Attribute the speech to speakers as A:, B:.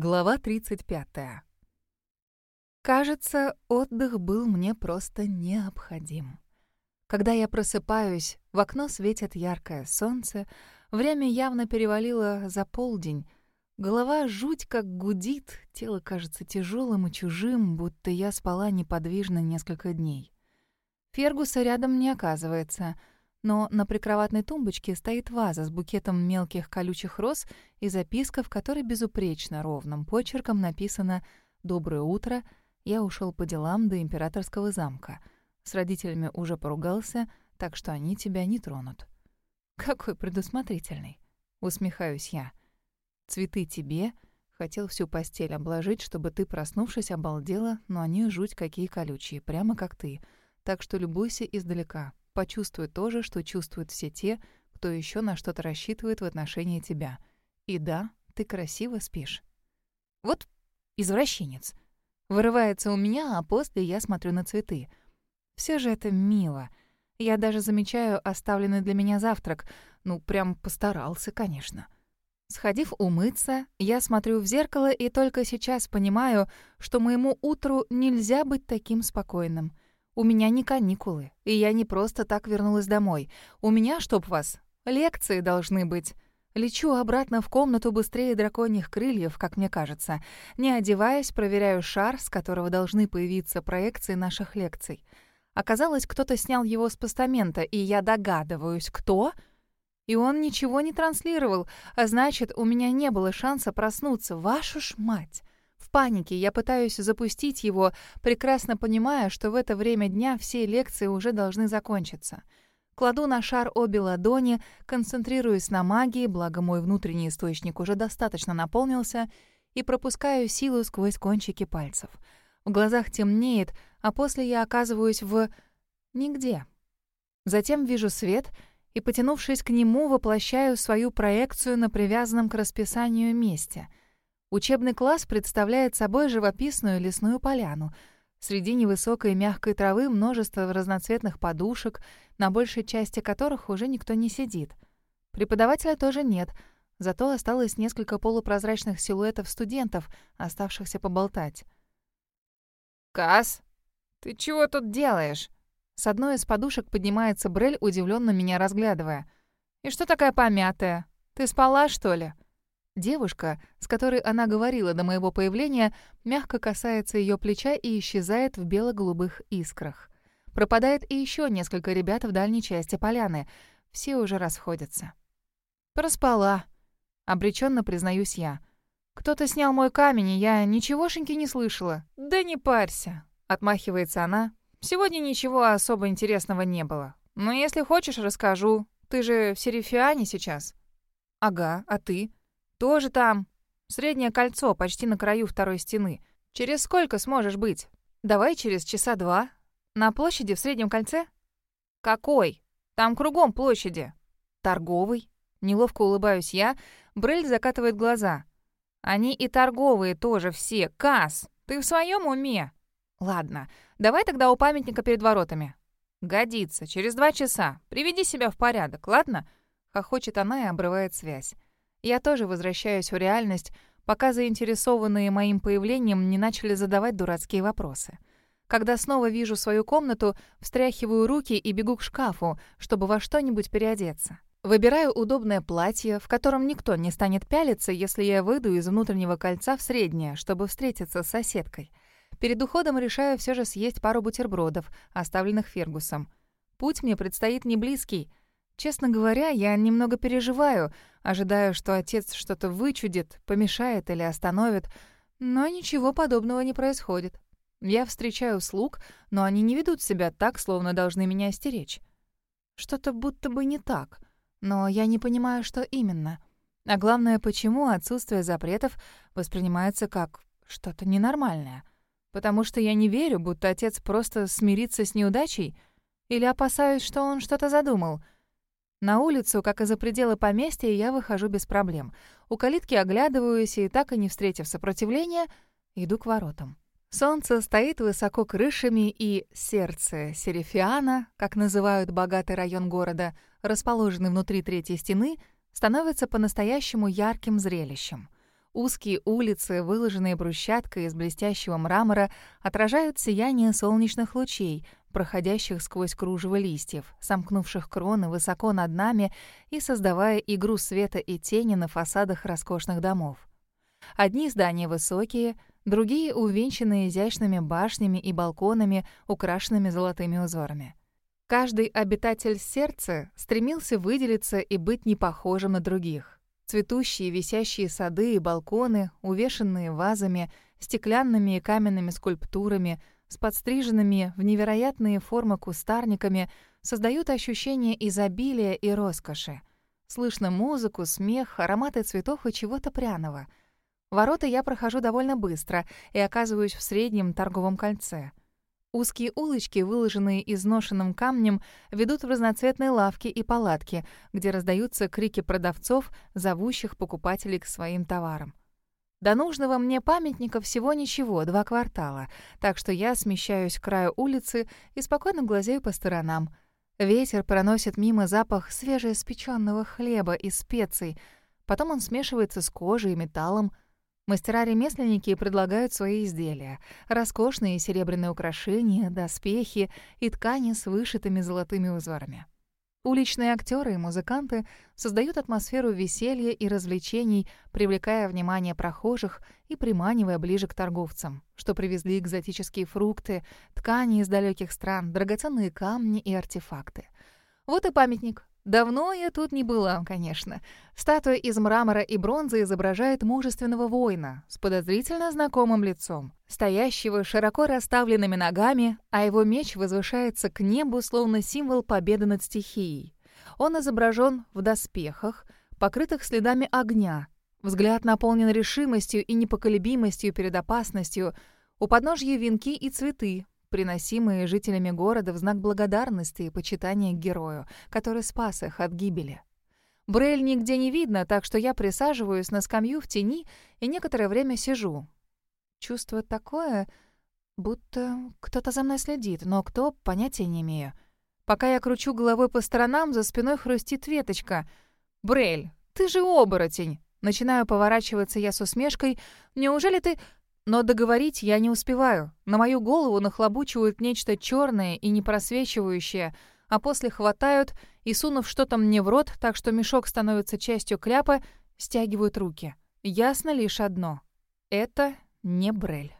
A: Глава 35. Кажется, отдых был мне просто необходим. Когда я просыпаюсь, в окно светит яркое солнце, время явно перевалило за полдень, голова жуть как гудит, тело кажется тяжелым и чужим, будто я спала неподвижно несколько дней. Фергуса рядом не оказывается — но на прикроватной тумбочке стоит ваза с букетом мелких колючих роз и записка, в которой безупречно ровным почерком написано «Доброе утро, я ушел по делам до императорского замка. С родителями уже поругался, так что они тебя не тронут». «Какой предусмотрительный!» — усмехаюсь я. «Цветы тебе...» Хотел всю постель обложить, чтобы ты, проснувшись, обалдела, но они жуть какие колючие, прямо как ты. Так что любуйся издалека почувствуй то же, что чувствуют все те, кто еще на что-то рассчитывает в отношении тебя. И да, ты красиво спишь. Вот извращенец. Вырывается у меня, а после я смотрю на цветы. Все же это мило. Я даже замечаю оставленный для меня завтрак. Ну, прям постарался, конечно. Сходив умыться, я смотрю в зеркало и только сейчас понимаю, что моему утру нельзя быть таким спокойным — у меня не каникулы, и я не просто так вернулась домой. У меня, чтоб вас, лекции должны быть. Лечу обратно в комнату быстрее драконьих крыльев, как мне кажется. Не одеваясь, проверяю шар, с которого должны появиться проекции наших лекций. Оказалось, кто-то снял его с постамента, и я догадываюсь, кто. И он ничего не транслировал, а значит, у меня не было шанса проснуться. Вашу ж мать! В панике я пытаюсь запустить его, прекрасно понимая, что в это время дня все лекции уже должны закончиться. Кладу на шар обе ладони, концентрируюсь на магии, благо мой внутренний источник уже достаточно наполнился, и пропускаю силу сквозь кончики пальцев. В глазах темнеет, а после я оказываюсь в... нигде. Затем вижу свет и, потянувшись к нему, воплощаю свою проекцию на привязанном к расписанию месте — Учебный класс представляет собой живописную лесную поляну. Среди невысокой мягкой травы множество разноцветных подушек, на большей части которых уже никто не сидит. Преподавателя тоже нет, зато осталось несколько полупрозрачных силуэтов студентов, оставшихся поболтать.
B: «Кас, ты чего тут делаешь?»
A: С одной из подушек поднимается Брель, удивленно меня разглядывая. «И что такая помятая? Ты спала, что ли?» Девушка, с которой она говорила до моего появления, мягко касается ее плеча и исчезает в бело-голубых искрах. Пропадает и еще несколько ребят в дальней части поляны. Все уже расходятся. «Проспала», — обреченно признаюсь я. «Кто-то снял мой камень, и я ничегошеньки не слышала». «Да не парься», — отмахивается она. «Сегодня ничего особо интересного не было. Но если хочешь, расскажу. Ты же в Серифиане сейчас». «Ага, а ты?» «Тоже там. Среднее кольцо, почти на краю второй стены. Через сколько сможешь быть? Давай через часа два. На площади в среднем кольце?» «Какой? Там кругом площади». «Торговый». Неловко улыбаюсь я. Брель закатывает глаза. «Они и торговые тоже все. Касс, ты в своем уме?» «Ладно, давай тогда у памятника перед воротами». «Годится. Через два часа. Приведи себя в порядок, ладно?» Хохочет она и обрывает связь. Я тоже возвращаюсь в реальность, пока заинтересованные моим появлением не начали задавать дурацкие вопросы. Когда снова вижу свою комнату, встряхиваю руки и бегу к шкафу, чтобы во что-нибудь переодеться. Выбираю удобное платье, в котором никто не станет пялиться, если я выйду из внутреннего кольца в среднее, чтобы встретиться с соседкой. Перед уходом решаю все же съесть пару бутербродов, оставленных Фергусом. Путь мне предстоит не близкий — Честно говоря, я немного переживаю, ожидаю, что отец что-то вычудит, помешает или остановит, но ничего подобного не происходит. Я встречаю слуг, но они не ведут себя так, словно должны меня остеречь. Что-то будто бы не так, но я не понимаю, что именно. А главное, почему отсутствие запретов воспринимается как что-то ненормальное. Потому что я не верю, будто отец просто смирится с неудачей, или опасаюсь, что он что-то задумал — на улицу, как и за пределы поместья, я выхожу без проблем. У калитки оглядываюсь и, так и не встретив сопротивления, иду к воротам. Солнце стоит высоко крышами, и сердце Серифиана, как называют богатый район города, расположенный внутри третьей стены, становится по-настоящему ярким зрелищем. Узкие улицы, выложенные брусчаткой из блестящего мрамора, отражают сияние солнечных лучей, проходящих сквозь кружево листьев, сомкнувших кроны высоко над нами и создавая игру света и тени на фасадах роскошных домов. Одни здания высокие, другие увенчаны изящными башнями и балконами, украшенными золотыми узорами. Каждый обитатель сердца стремился выделиться и быть не похожим на других. Цветущие висящие сады и балконы, увешанные вазами, стеклянными и каменными скульптурами, с подстриженными в невероятные формы кустарниками, создают ощущение изобилия и роскоши. Слышно музыку, смех, ароматы цветов и чего-то пряного. Ворота я прохожу довольно быстро и оказываюсь в среднем торговом кольце. Узкие улочки, выложенные изношенным камнем, ведут в разноцветные лавки и палатки, где раздаются крики продавцов, зовущих покупателей к своим товарам. До нужного мне памятника всего ничего, два квартала, так что я смещаюсь к краю улицы и спокойно глазею по сторонам. Ветер проносит мимо запах свежеиспеченного хлеба и специй, потом он смешивается с кожей и металлом — Мастера-ремесленники предлагают свои изделия. Роскошные серебряные украшения, доспехи и ткани с вышитыми золотыми узорами. Уличные актеры и музыканты создают атмосферу веселья и развлечений, привлекая внимание прохожих и приманивая ближе к торговцам, что привезли экзотические фрукты, ткани из далеких стран, драгоценные камни и артефакты. Вот и памятник, Давно я тут не была, конечно. Статуя из мрамора и бронзы изображает мужественного воина с подозрительно знакомым лицом, стоящего широко расставленными ногами, а его меч возвышается к небу, словно символ победы над стихией. Он изображен в доспехах, покрытых следами огня. Взгляд наполнен решимостью и непоколебимостью перед опасностью. У подножья венки и цветы, приносимые жителями города в знак благодарности и почитания герою, который спас их от гибели. Брель нигде не видно, так что я присаживаюсь на скамью в тени и некоторое время сижу. Чувство такое, будто кто-то за мной следит, но кто — понятия не имею. Пока я кручу головой по сторонам, за спиной хрустит веточка. «Брель, ты же оборотень!» Начинаю поворачиваться я с усмешкой. «Неужели ты...» Но договорить я не успеваю. На мою голову нахлобучивают нечто черное и непросвечивающее, а после хватают и, сунув что-то мне в рот, так что мешок становится частью кляпа, стягивают руки. Ясно лишь одно — это не Брель.